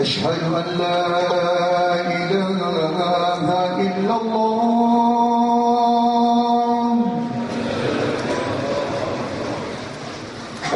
أشهد أن لا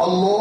الله